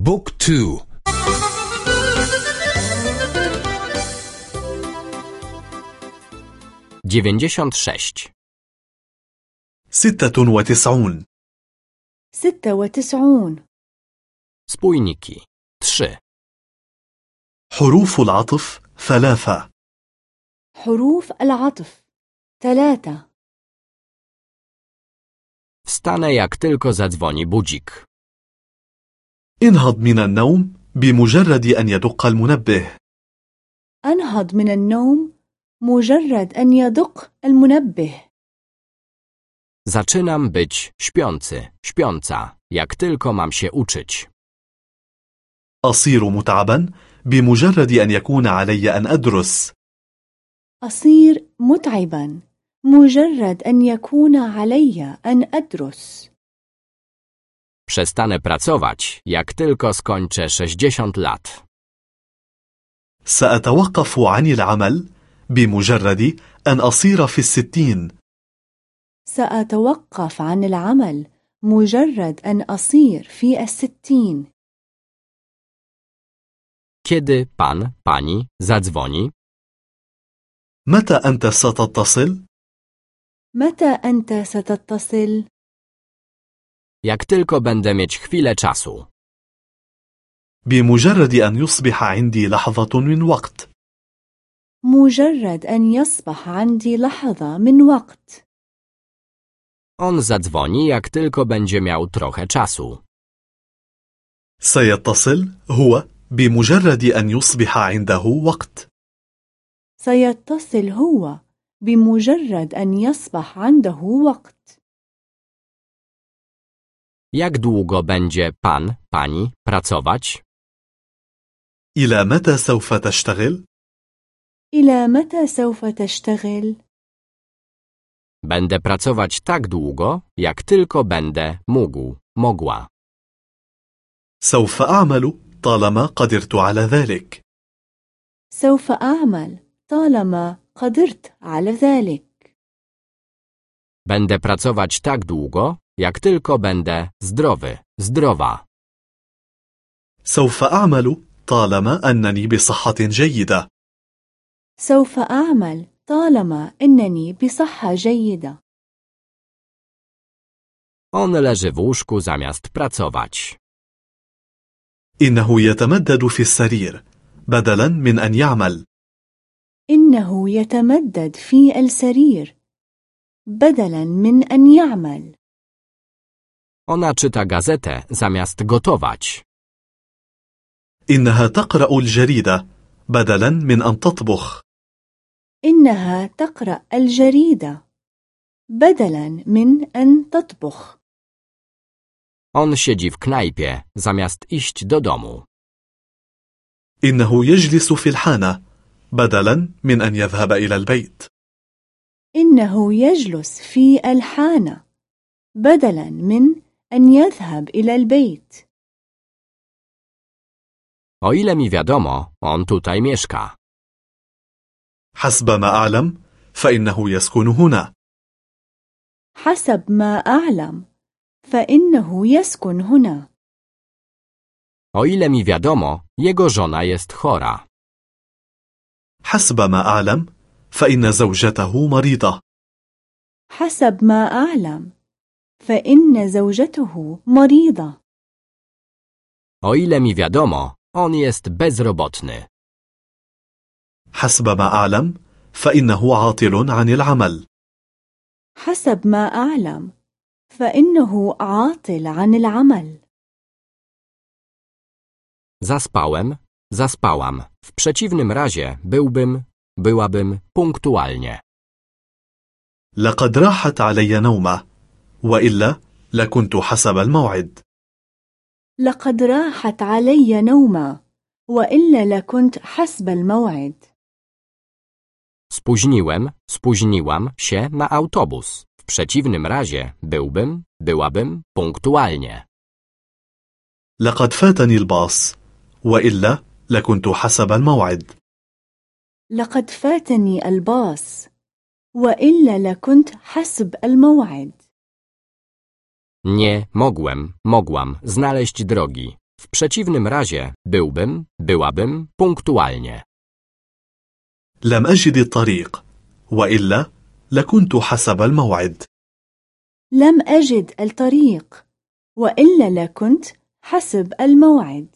بوك تو dziewięćdziesiąt sześć, ستة وتسعون ستة وتسعون spójniki trzy, حروف العطف ثلاثة حروف العطف ثلاثة wstanę jak tylko zadzwoni budzik. انهض من النوم بمجرد أن يدق المنبه. أنهض من النوم مجرد أن يدق المنبه. Zaczynam być śpiący, śpiąca, jak tylko mam się uczyć. أصير متعبا بمجرد أن يكون علي أن أدرس. أصير متعبا مجرد أن يكون علي أن أدرس. Przestanę pracować, jak tylko skończę 60 lat. سأتوقف عن العمل بمجرد أن أصير في الستين سأتوقف عن العمل مجرد أن أصير في الستين Kiedy pan, pani zadzwoni, متى أنت ستتصل؟ متى أنت ستتصل؟ Jak tylko będę mieć chwilę czasu. بمجرد أن يصبح عندي لحظة من وقت مجرد أن يصبح عندي لحظة من وقت On zadzwoni, jak tylko będzie miał trochę czasu. سيتصل هو بمجرد أن يصبح عنده وقت سيتصل هو بمجرد أن يصبح عنده وقت Jak długo będzie pan, pani pracować? إلى متى سوف تشتغل؟ إلى متى سوف تشتغل؟ Będę pracować tak długo, jak tylko będę mógł, mogła. سوف أعمل طالما قدرت على ذلك سوف أعمل طالما قدرت على ذلك Będę pracować tak długo, jak tylko będę zdrowy, zdrowa. سوف أعمل طالما أنني بصحة جيدة سوف أعمل طالما أنني بصحة جيدة On leży w łóżku zamiast pracować. إنه يتمدد في السرير بدلا من أن يعمل إنه يتمدد في السرير بدلا من أن يعمل Ona czyta gazetę zamiast gotować. إنها تقرأ الجريدة بدلا من أن تطبخ إنها تقرأ الجريدة بدلا من أن تطبخ On siedzi w knajpie zamiast iść do domu. إنه يجلس في الحانة بدلا من أن يذهب إلى البيت إنه يجلس في الحانة بدلا من أن يذهب إلى البيت O ile mi wiadomo, on tutaj mieszka. حسب ما أعلم فإنه يسكن هنا حسب ما أعلم فإنه يسكن هنا O ile mi wiadomo, jego żona jest chora. حسب ما أعلم فإن زوجته مريضة حسب ما أعلم فإن زوجته مريضة O ile mi wiadomo, on jest bezrobotny. حسب ما أعلم فإنه عاطل عن العمل حسب ما أعلم فإنه عاطل عن العمل Zaspałem, zaspałam. W przeciwnym razie byłbym, byłabym punktualnie. لقد راحت علي نومة وإلا لكنت حسب الموعد لقد راحت علي نومة وإلا لكنت حسب الموعد Spóźniłem, spóźniłam się na autobus. W przeciwnym razie byłbym, byłabym punktualnie. لقد فاتني الباص وإلا لكنت حسب الموعد لقد فاتني الباص وإلا لكنت حسب الموعد Nie mogłem, mogłam znaleźć drogi. W przeciwnym razie byłbym, byłabym punktualnie. لم أجد الطريق وإلا لكنت حسب الموعد لم أجد الطريق وإلا لكنت حسب الموعد